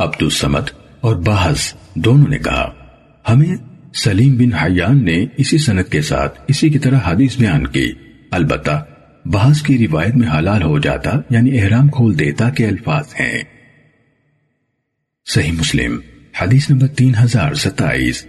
عبد السمت اور باحث دونوں نے کہا، ہمیں سلیم بن حیان نے اسی سنت کے ساتھ اسی کی طرح حدیث بیان کی۔ البتہ بحث کی روایت میں حلال ہو جاتا یعنی احرام کھول دیتا کے الفاظ ہیں۔ صحیح مسلم، حدیث نمبر تین ہزار ستائیس۔